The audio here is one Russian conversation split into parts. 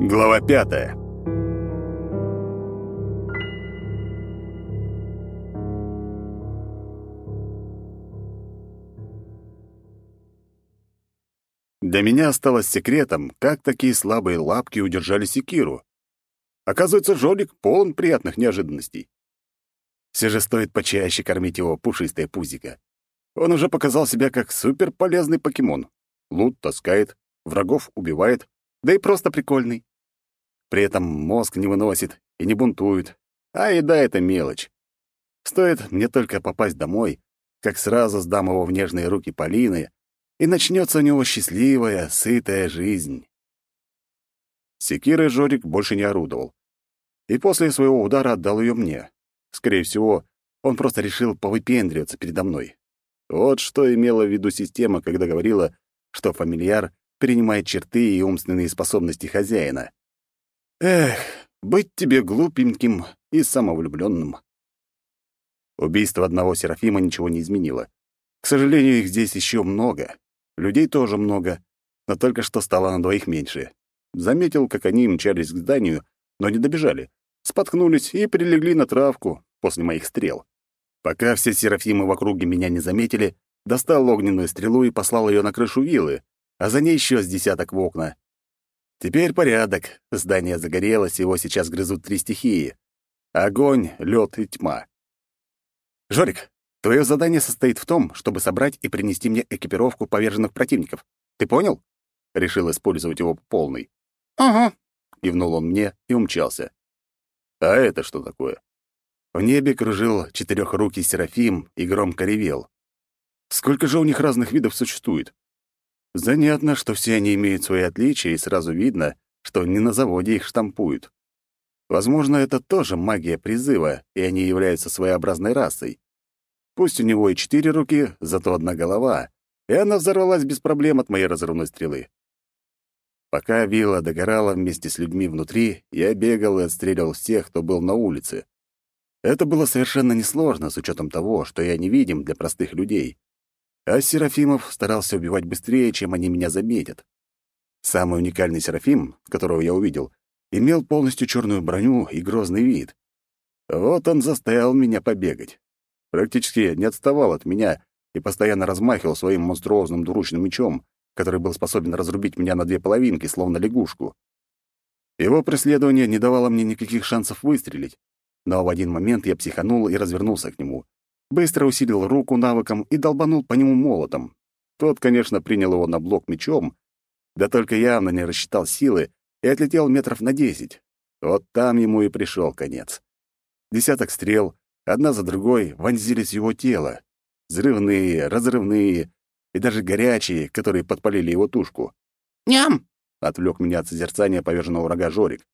Глава пятая. Для меня осталось секретом, как такие слабые лапки удержали секиру. Оказывается, Жолик полон приятных неожиданностей. Все же стоит почаще кормить его пушистое пузико. Он уже показал себя как суперполезный покемон. Лут таскает, врагов убивает, да и просто прикольный. При этом мозг не выносит и не бунтует. А еда — это мелочь. Стоит мне только попасть домой, как сразу сдам его в нежные руки Полины, и начнется у него счастливая, сытая жизнь. Секирой Жорик больше не орудовал. И после своего удара отдал ее мне. Скорее всего, он просто решил повыпендриваться передо мной. Вот что имела в виду система, когда говорила, что фамильяр перенимает черты и умственные способности хозяина. Эх, быть тебе глупеньким и самовлюбленным. Убийство одного Серафима ничего не изменило. К сожалению, их здесь еще много. Людей тоже много, но только что стало на двоих меньше. Заметил, как они мчались к зданию, но не добежали. Споткнулись и прилегли на травку после моих стрел. Пока все Серафимы в округе меня не заметили, достал огненную стрелу и послал ее на крышу виллы, а за ней еще с десяток в окна. Теперь порядок. Здание загорелось, его сейчас грызут три стихии. Огонь, лед и тьма. «Жорик, твое задание состоит в том, чтобы собрать и принести мне экипировку поверженных противников. Ты понял?» Решил использовать его полный. «Ага», — кивнул он мне и умчался. «А это что такое?» В небе кружил четырехрукий Серафим и громко ревел. Сколько же у них разных видов существует? Занятно, что все они имеют свои отличия, и сразу видно, что не на заводе их штампуют. Возможно, это тоже магия призыва, и они являются своеобразной расой. Пусть у него и четыре руки, зато одна голова, и она взорвалась без проблем от моей разрывной стрелы. Пока вилла догорала вместе с людьми внутри, я бегал и отстреливал всех, кто был на улице. Это было совершенно несложно, с учетом того, что я невидим для простых людей. А Серафимов старался убивать быстрее, чем они меня заметят. Самый уникальный Серафим, которого я увидел, имел полностью черную броню и грозный вид. Вот он заставил меня побегать. Практически не отставал от меня и постоянно размахивал своим монструозным двуручным мечом, который был способен разрубить меня на две половинки, словно лягушку. Его преследование не давало мне никаких шансов выстрелить, но в один момент я психанул и развернулся к нему быстро усилил руку навыком и долбанул по нему молотом. Тот, конечно, принял его на блок мечом, да только явно не рассчитал силы и отлетел метров на десять. Вот там ему и пришел конец. Десяток стрел, одна за другой, вонзились в его тело. Взрывные, разрывные и даже горячие, которые подпалили его тушку. «Ням!» — отвлек меня от созерцания поверженного врага Жорик.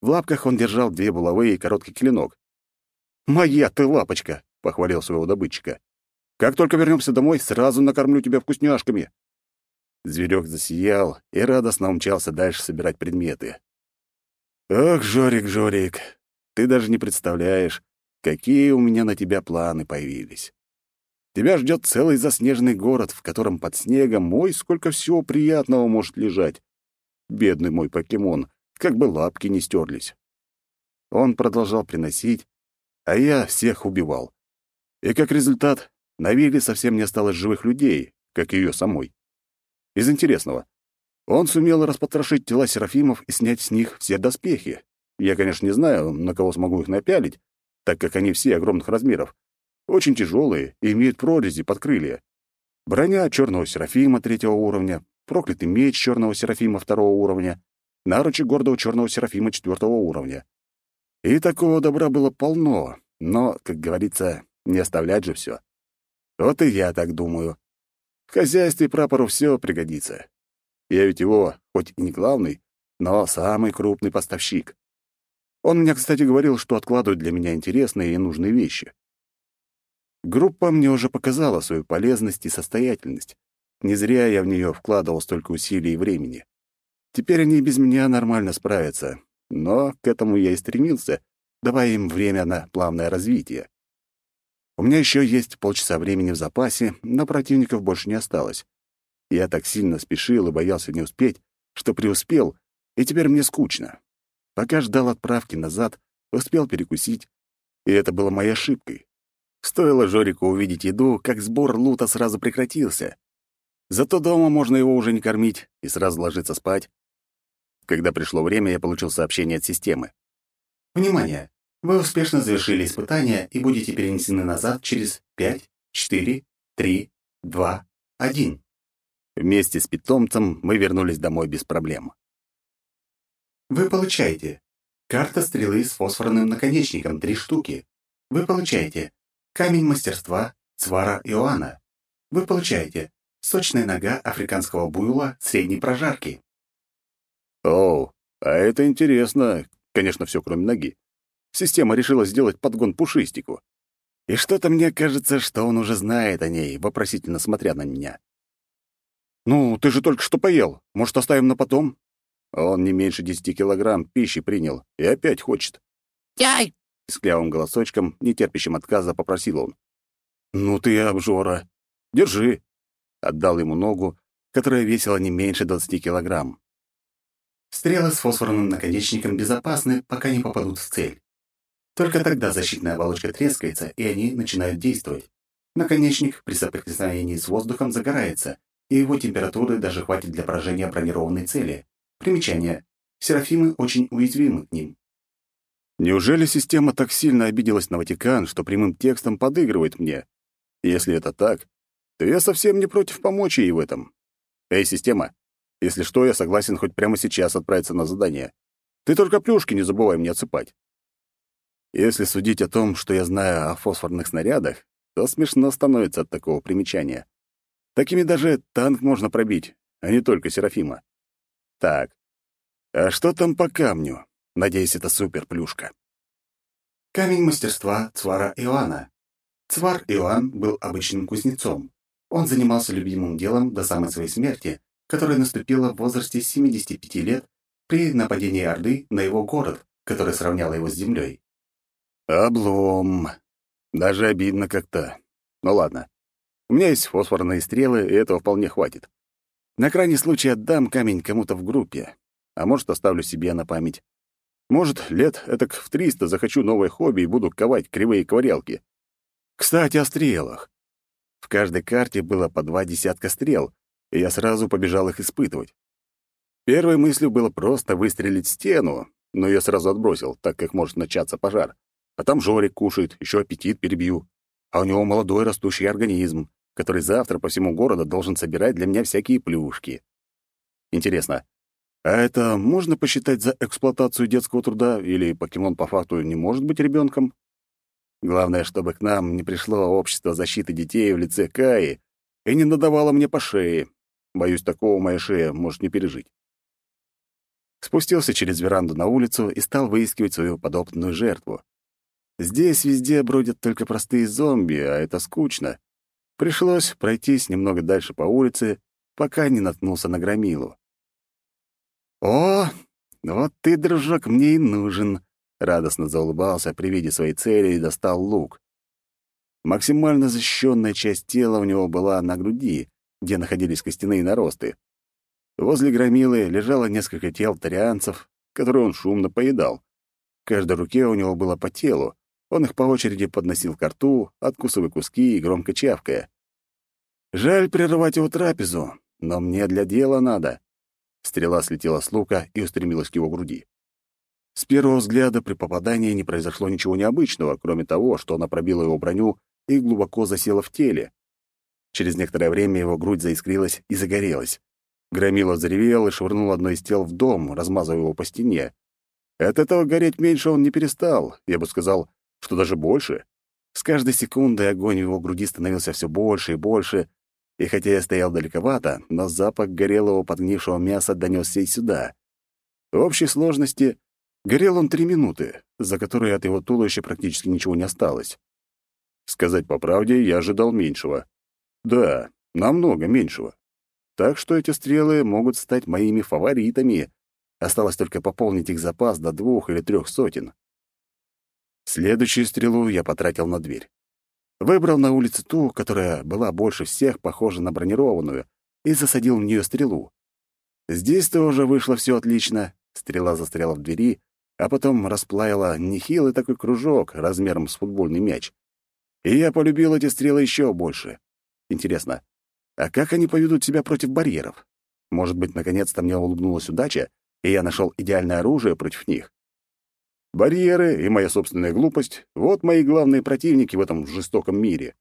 В лапках он держал две булавы и короткий клинок. «Моя ты лапочка!» Похвалил своего добытчика. Как только вернемся домой, сразу накормлю тебя вкусняшками. Зверек засиял и радостно умчался дальше собирать предметы. Ох, Жорик, Жорик, ты даже не представляешь, какие у меня на тебя планы появились. Тебя ждет целый заснеженный город, в котором под снегом, ой, сколько всего приятного может лежать. Бедный мой покемон, как бы лапки не стерлись. Он продолжал приносить, а я всех убивал. И как результат, на вилле совсем не осталось живых людей, как ее самой. Из интересного. Он сумел распотрошить тела серафимов и снять с них все доспехи. Я, конечно, не знаю, на кого смогу их напялить, так как они все огромных размеров. Очень тяжелые и имеют прорези под крылья. Броня черного серафима третьего уровня, проклятый меч черного серафима второго уровня, наручи гордого черного серафима четвертого уровня. И такого добра было полно, но, как говорится, не оставлять же все. Вот и я так думаю. В хозяйстве прапору все пригодится. Я ведь его, хоть и не главный, но самый крупный поставщик. Он мне, кстати, говорил, что откладывает для меня интересные и нужные вещи. Группа мне уже показала свою полезность и состоятельность. Не зря я в нее вкладывал столько усилий и времени. Теперь они без меня нормально справятся, но к этому я и стремился, давая им время на плавное развитие. У меня еще есть полчаса времени в запасе, но противников больше не осталось. Я так сильно спешил и боялся не успеть, что преуспел, и теперь мне скучно. Пока ждал отправки назад, успел перекусить, и это было моей ошибкой. Стоило Жорику увидеть еду, как сбор лута сразу прекратился. Зато дома можно его уже не кормить и сразу ложиться спать. Когда пришло время, я получил сообщение от системы. «Внимание! Вы успешно завершили испытание и будете перенесены назад через 5, 4, 3, 2, 1». Вместе с питомцем мы вернулись домой без проблем. Вы получаете карта стрелы с фосфорным наконечником три штуки. Вы получаете камень мастерства Цвара Иоанна. Вы получаете сочная нога африканского буйла средней прожарки. О, а это интересно. Конечно, все кроме ноги. Система решила сделать подгон пушистику. И что-то мне кажется, что он уже знает о ней, вопросительно смотря на меня. «Ну, ты же только что поел. Может, оставим на потом?» Он не меньше десяти килограмм пищи принял и опять хочет. «Яй!» — с клявым голосочком, нетерпящим отказа, попросил он. «Ну ты обжора. Держи!» Отдал ему ногу, которая весила не меньше двадцати килограмм. Стрелы с фосфорным наконечником безопасны, пока не попадут в цель. Только тогда защитная оболочка трескается, и они начинают действовать. Наконечник при соприкосновении с воздухом загорается, и его температуры даже хватит для поражения бронированной цели. Примечание. Серафимы очень уязвимы к ним. Неужели система так сильно обиделась на Ватикан, что прямым текстом подыгрывает мне? Если это так, то я совсем не против помочь ей в этом. Эй, система, если что, я согласен хоть прямо сейчас отправиться на задание. Ты только плюшки не забывай мне отсыпать. Если судить о том, что я знаю о фосфорных снарядах, то смешно становится от такого примечания. Такими даже танк можно пробить, а не только Серафима. Так, а что там по камню? Надеюсь, это супер-плюшка. Камень мастерства Цвара Иоанна. Цвар Иоанн был обычным кузнецом. Он занимался любимым делом до самой своей смерти, которая наступила в возрасте 75 лет при нападении Орды на его город, который сравнял его с землей. Облом. Даже обидно как-то. Ну ладно. У меня есть фосфорные стрелы, и этого вполне хватит. На крайний случай отдам камень кому-то в группе, а может, оставлю себе на память. Может, лет этак в триста захочу новое хобби и буду ковать кривые ковырялки. Кстати, о стрелах. В каждой карте было по два десятка стрел, и я сразу побежал их испытывать. Первой мыслью было просто выстрелить в стену, но я сразу отбросил, так как может начаться пожар. А там Жорик кушает, еще аппетит перебью. А у него молодой растущий организм, который завтра по всему городу должен собирать для меня всякие плюшки. Интересно, а это можно посчитать за эксплуатацию детского труда, или покемон по факту не может быть ребенком? Главное, чтобы к нам не пришло общество защиты детей в лице Каи и не надавало мне по шее. Боюсь, такого моя шея может не пережить. Спустился через веранду на улицу и стал выискивать свою подопытную жертву. Здесь везде бродят только простые зомби, а это скучно. Пришлось пройтись немного дальше по улице, пока не наткнулся на громилу. «О, вот ты, дружок, мне и нужен», — радостно заулыбался при виде своей цели и достал лук. Максимально защищенная часть тела у него была на груди, где находились костяные наросты. Возле громилы лежало несколько тел тарианцев, которые он шумно поедал. В каждой руке у него было по телу. Он их по очереди подносил к рту, откусывая куски и громко чавкая. Жаль прерывать его трапезу, но мне для дела надо. Стрела слетела с лука и устремилась к его груди. С первого взгляда при попадании не произошло ничего необычного, кроме того, что она пробила его броню и глубоко засела в теле. Через некоторое время его грудь заискрилась и загорелась. Громила заревел и швырнул одно из тел в дом, размазывая его по стене. От этого гореть меньше он не перестал, я бы сказал, что даже больше. С каждой секундой огонь в его груди становился все больше и больше, и хотя я стоял далековато, но запах горелого подгнившего мяса донесся и сюда. В общей сложности горел он три минуты, за которые от его туловища практически ничего не осталось. Сказать по правде, я ожидал меньшего. Да, намного меньшего. Так что эти стрелы могут стать моими фаворитами. Осталось только пополнить их запас до двух или трех сотен. Следующую стрелу я потратил на дверь. Выбрал на улице ту, которая была больше всех похожа на бронированную, и засадил в нее стрелу. Здесь тоже вышло все отлично. стрела застряла в двери, а потом расплавила нехилый такой кружок размером с футбольный мяч. И я полюбил эти стрелы еще больше. Интересно, а как они поведут себя против барьеров? Может быть, наконец-то мне улыбнулась удача, и я нашел идеальное оружие против них? Барьеры и моя собственная глупость — вот мои главные противники в этом жестоком мире.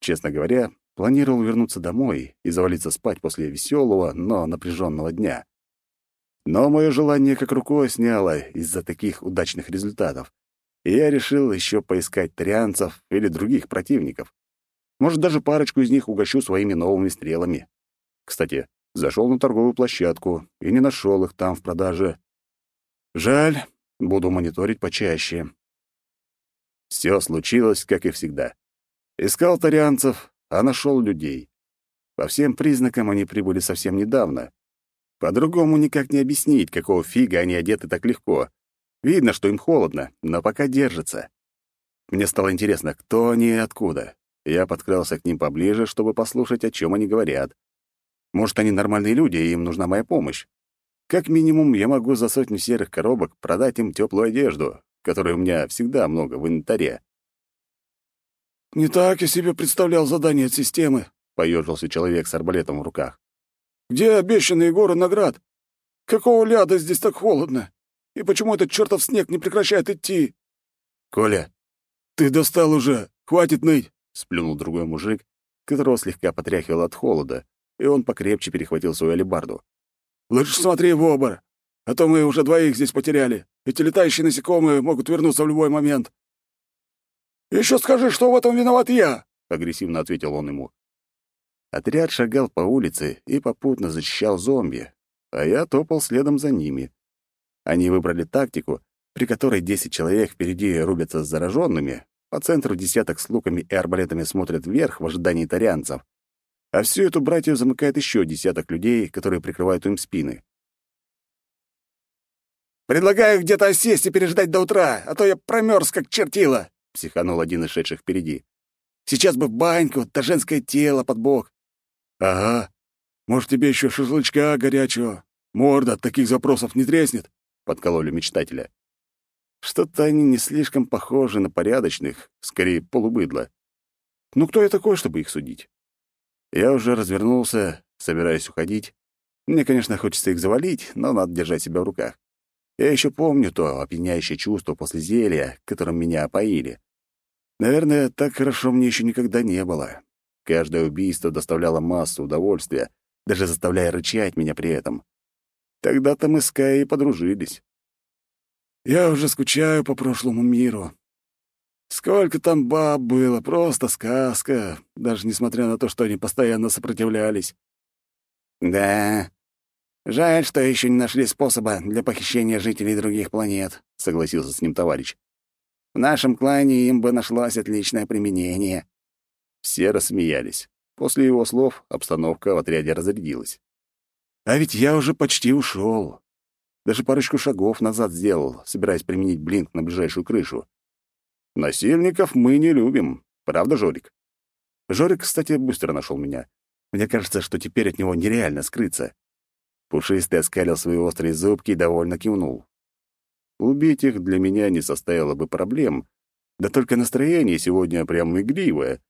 Честно говоря, планировал вернуться домой и завалиться спать после веселого, но напряженного дня. Но мое желание как рукой сняло из-за таких удачных результатов, и я решил еще поискать тарианцев или других противников. Может, даже парочку из них угощу своими новыми стрелами. Кстати, зашел на торговую площадку и не нашел их там в продаже. Жаль, буду мониторить почаще. Все случилось, как и всегда. Искал тарианцев, а нашел людей. По всем признакам они прибыли совсем недавно. По-другому никак не объяснить, какого фига они одеты так легко. Видно, что им холодно, но пока держатся. Мне стало интересно, кто они и откуда. Я подкрался к ним поближе, чтобы послушать, о чем они говорят. Может, они нормальные люди, и им нужна моя помощь. Как минимум, я могу за сотню серых коробок продать им теплую одежду, которой у меня всегда много в инвентаре. «Не так я себе представлял задание от системы», — поежился человек с арбалетом в руках. «Где обещанные горы наград? Какого ляда здесь так холодно? И почему этот чертов снег не прекращает идти?» «Коля, ты достал уже! Хватит ныть!» — сплюнул другой мужик, которого слегка потряхивал от холода, и он покрепче перехватил свою алебарду. «Лучше смотри в обор, а то мы уже двоих здесь потеряли. Эти летающие насекомые могут вернуться в любой момент». «Еще скажи, что в этом виноват я!» — агрессивно ответил он ему. Отряд шагал по улице и попутно защищал зомби, а я топал следом за ними. Они выбрали тактику, при которой 10 человек впереди рубятся с зараженными, по центру десяток с луками и арбалетами смотрят вверх в ожидании тарианцев, а всю эту братью замыкает еще десяток людей, которые прикрывают им спины. «Предлагаю где-то осесть и переждать до утра, а то я промерз, как чертила!» — психанул один из шедших впереди. «Сейчас бы баньку, да женское тело под бок». «Ага. Может, тебе еще шашлычка горячего? Морда от таких запросов не треснет?» — подкололи мечтателя. Что-то они не слишком похожи на порядочных, скорее полубыдло. Ну кто я такой, чтобы их судить? Я уже развернулся, собираясь уходить. Мне, конечно, хочется их завалить, но надо держать себя в руках. Я еще помню то опьяняющее чувство после зелья, которым меня опоили. Наверное, так хорошо мне еще никогда не было. Каждое убийство доставляло массу удовольствия, даже заставляя рычать меня при этом. Тогда-то мы с Каей подружились. Я уже скучаю по прошлому миру. Сколько там баб было, просто сказка, даже несмотря на то, что они постоянно сопротивлялись. Да, жаль, что еще не нашли способа для похищения жителей других планет, согласился с ним товарищ. В нашем клане им бы нашлось отличное применение. Все рассмеялись. После его слов обстановка в отряде разрядилась. А ведь я уже почти ушел. Даже парочку шагов назад сделал, собираясь применить блинк на ближайшую крышу. Насильников мы не любим. Правда, Жорик? Жорик, кстати, быстро нашел меня. Мне кажется, что теперь от него нереально скрыться. Пушистый оскалил свои острые зубки и довольно кивнул. Убить их для меня не составило бы проблем, да только настроение сегодня прям игривое.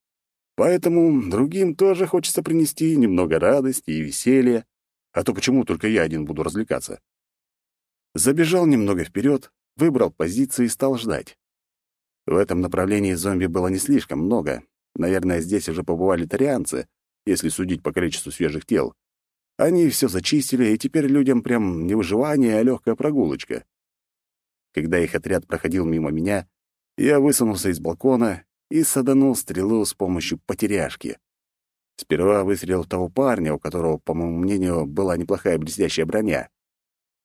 Поэтому другим тоже хочется принести немного радости и веселья, а то почему только я один буду развлекаться? Забежал немного вперед, выбрал позицию и стал ждать. В этом направлении зомби было не слишком много. Наверное, здесь уже побывали тарианцы, если судить по количеству свежих тел. Они все зачистили, и теперь людям прям не выживание, а легкая прогулочка. Когда их отряд проходил мимо меня, я высунулся из балкона и саданул стрелу с помощью потеряшки. Сперва выстрелил того парня, у которого, по моему мнению, была неплохая блестящая броня.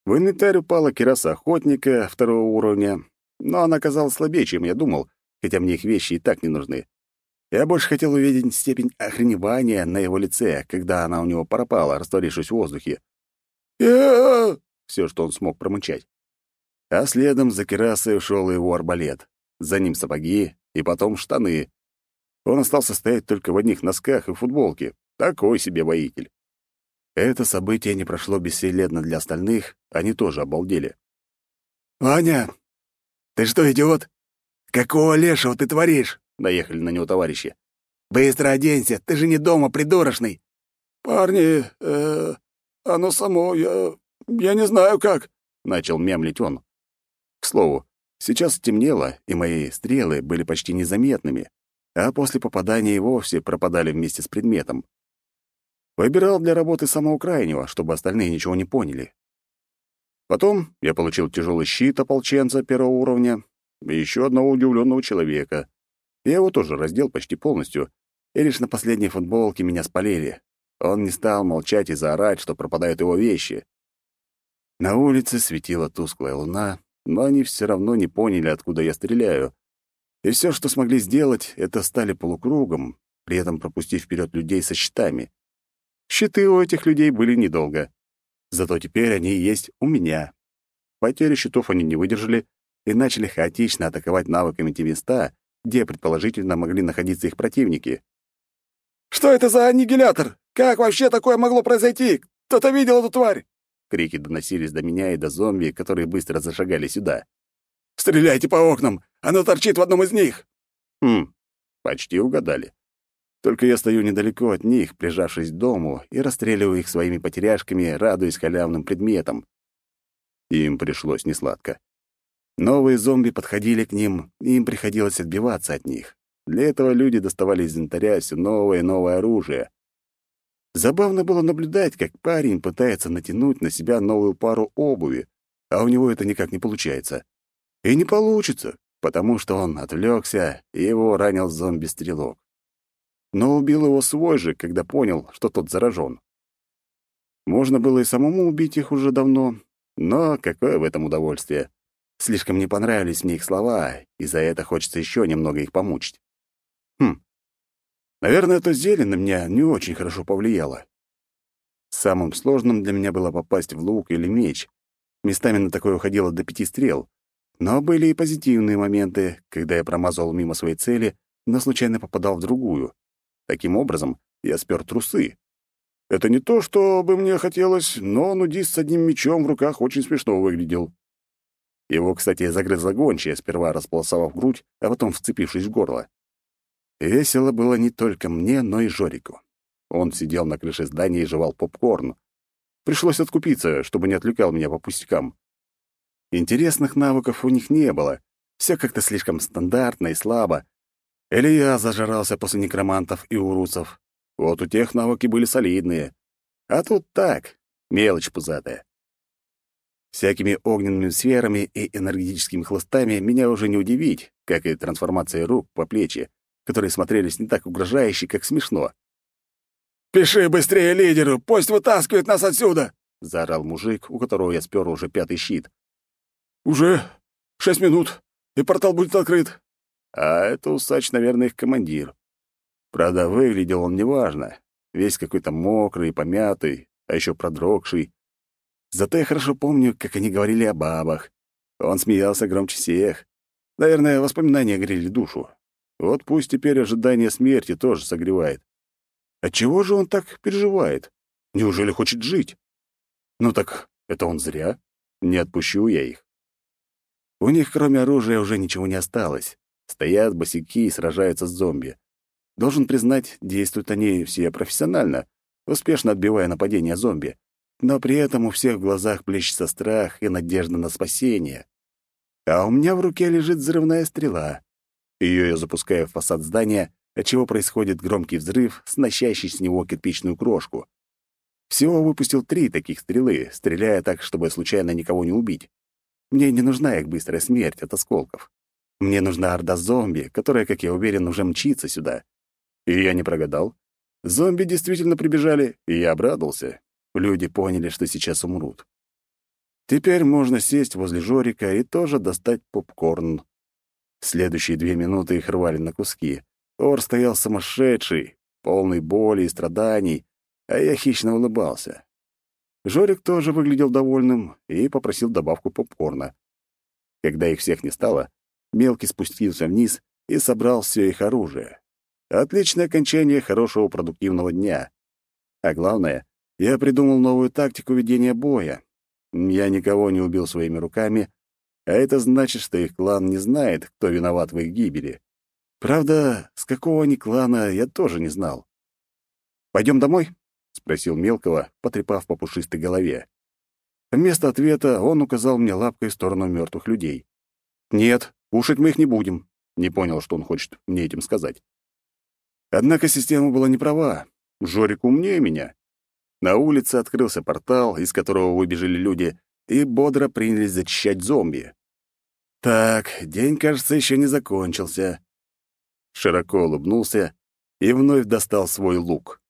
В инвентарь упала кераса охотника второго уровня, но она оказалась слабее, чем я думал, хотя мне их вещи и так не нужны. Я больше хотел увидеть степень охреневания на его лице, когда она у него пропала, растворившись в воздухе. я все, что он смог промычать. А следом за керасой ушел его арбалет. За ним сапоги и потом штаны. Он остался стоять только в одних носках и футболке. Такой себе воитель. Это событие не прошло бесследно для остальных, они тоже обалдели. «Ваня, ты что, идиот? Какого лешего ты творишь?» — наехали на него товарищи. «Быстро оденься, ты же не дома, придурочный!» «Парни, э, оно само, я... я не знаю как», — начал мямлить он. К слову, сейчас темнело, и мои стрелы были почти незаметными, а после попадания и вовсе пропадали вместе с предметом. Выбирал для работы самого крайнего, чтобы остальные ничего не поняли. Потом я получил тяжелый щит ополченца первого уровня и еще одного удивленного человека. Я его тоже раздел почти полностью, и лишь на последней футболке меня спалили. Он не стал молчать и заорать, что пропадают его вещи. На улице светила тусклая луна, но они все равно не поняли, откуда я стреляю. И все, что смогли сделать, это стали полукругом, при этом пропустив вперед людей со щитами. Щиты у этих людей были недолго. Зато теперь они есть у меня. Потери щитов они не выдержали и начали хаотично атаковать навыками те места, где, предположительно, могли находиться их противники. «Что это за аннигилятор? Как вообще такое могло произойти? Кто-то видел эту тварь?» Крики доносились до меня и до зомби, которые быстро зашагали сюда. «Стреляйте по окнам! Оно торчит в одном из них!» «Хм, почти угадали. Только я стою недалеко от них, прижавшись к дому, и расстреливаю их своими потеряшками, радуясь халявным предметам. Им пришлось несладко. Новые зомби подходили к ним, и им приходилось отбиваться от них. Для этого люди доставали из инвентаря все новое и новое оружие. Забавно было наблюдать, как парень пытается натянуть на себя новую пару обуви, а у него это никак не получается. И не получится, потому что он отвлекся, и его ранил зомби-стрелок но убил его свой же, когда понял, что тот заражен. Можно было и самому убить их уже давно, но какое в этом удовольствие. Слишком не понравились мне их слова, и за это хочется еще немного их помучить. Хм. Наверное, это зелень на меня не очень хорошо повлияло. Самым сложным для меня было попасть в лук или меч. Местами на такое уходило до пяти стрел. Но были и позитивные моменты, когда я промазывал мимо своей цели, но случайно попадал в другую. Таким образом, я спер трусы. Это не то, что бы мне хотелось, но нудист с одним мечом в руках очень смешно выглядел. Его, кстати, загрызла гончая, сперва располосовав грудь, а потом вцепившись в горло. Весело было не только мне, но и Жорику. Он сидел на крыше здания и жевал попкорн. Пришлось откупиться, чтобы не отвлекал меня по пустякам. Интересных навыков у них не было. Все как-то слишком стандартно и слабо, или я зажрался после некромантов и урусов. Вот у тех навыки были солидные. А тут так, мелочь пузатая. Всякими огненными сферами и энергетическими хлыстами меня уже не удивить, как и трансформацией рук по плечи, которые смотрелись не так угрожающе, как смешно. «Пиши быстрее лидеру, пусть вытаскивает нас отсюда!» — заорал мужик, у которого я спер уже пятый щит. «Уже шесть минут, и портал будет открыт. А это усач, наверное, их командир. Правда, выглядел он неважно. Весь какой-то мокрый, помятый, а еще продрогший. Зато я хорошо помню, как они говорили о бабах. Он смеялся громче всех. Наверное, воспоминания грели душу. Вот пусть теперь ожидание смерти тоже согревает. Отчего же он так переживает? Неужели хочет жить? Ну так это он зря. Не отпущу я их. У них, кроме оружия, уже ничего не осталось. Стоят босики и сражаются с зомби. Должен признать, действуют они все профессионально, успешно отбивая нападения зомби. Но при этом у всех в глазах плещется страх и надежда на спасение. А у меня в руке лежит взрывная стрела. Ее я запускаю в фасад здания, отчего происходит громкий взрыв, сносящий с него кирпичную крошку. Всего выпустил три таких стрелы, стреляя так, чтобы случайно никого не убить. Мне не нужна их быстрая смерть от осколков. Мне нужна орда зомби, которая, как я уверен, уже мчится сюда. И я не прогадал. Зомби действительно прибежали, и я обрадовался. Люди поняли, что сейчас умрут. Теперь можно сесть возле Жорика и тоже достать попкорн. Следующие две минуты их рвали на куски. Ор стоял сумасшедший, полный боли и страданий, а я хищно улыбался. Жорик тоже выглядел довольным и попросил добавку попкорна. Когда их всех не стало, Мелкий спустился вниз и собрал все их оружие. Отличное окончание хорошего продуктивного дня. А главное, я придумал новую тактику ведения боя. Я никого не убил своими руками, а это значит, что их клан не знает, кто виноват в их гибели. Правда, с какого они клана, я тоже не знал. «Пойдем домой?» — спросил Мелкого, потрепав по пушистой голове. Вместо ответа он указал мне лапкой в сторону мертвых людей. «Нет, кушать мы их не будем», — не понял, что он хочет мне этим сказать. Однако система была не права. Жорик умнее меня. На улице открылся портал, из которого выбежали люди, и бодро принялись зачищать зомби. Так, день, кажется, еще не закончился. Широко улыбнулся и вновь достал свой лук.